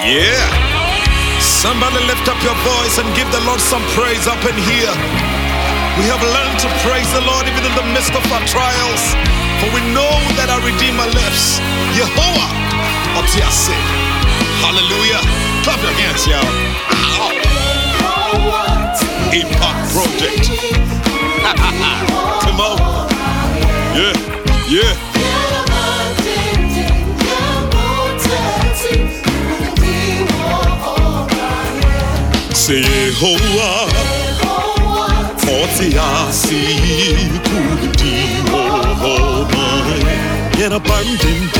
Yeah. Somebody lift up your voice and give the Lord some praise up in here. We have learned to praise the Lord even in the midst of our trials. For we know that our Redeemer lives. Yehovah. Otiase. Hallelujah. Clap your hands, y'all. Ow. Impact Project. Come on. Yeah. Say Yehovah. Otiase. Kudiwohoma. Yen abundant.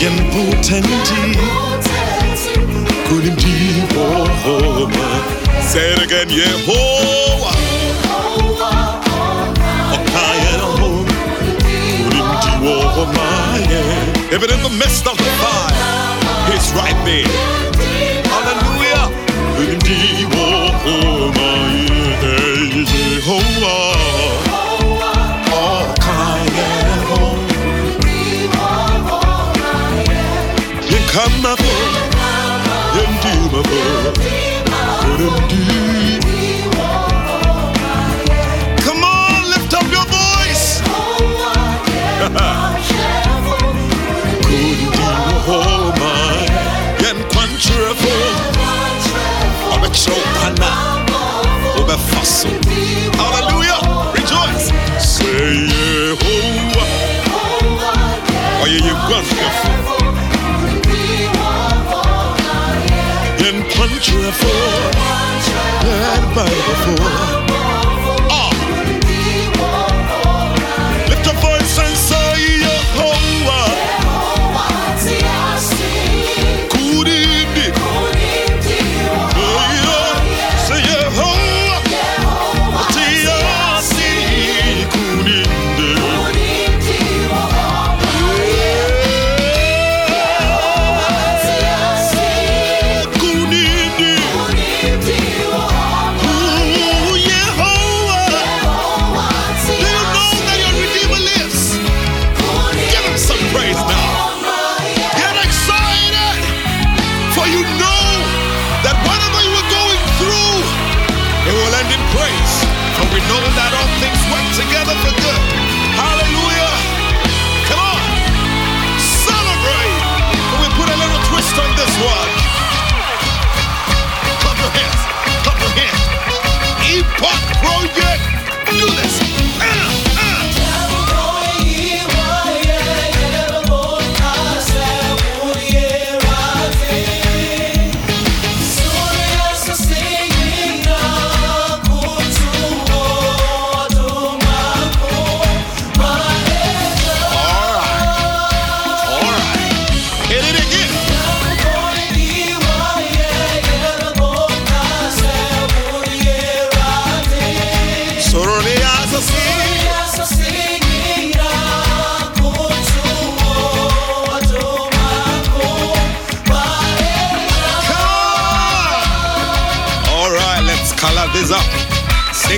Yen potenty. Kudiwohoma. Say it again, Yehovah. Okayeho. Kudiwohoma. Even in the midst of the fire, He's right there. Hallelujah. Kudiwohoma. Yehovah. Okayeho. Yekamabo. Yendimabo. Come Hallelujah. Rejoice. Say Yehovah. Oh, you wonderful. Yen Bible. Ah. For we know that all things work together for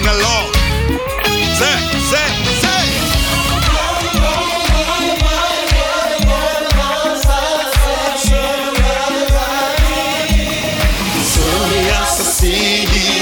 Sing along. Say, say, say. See. Yeah.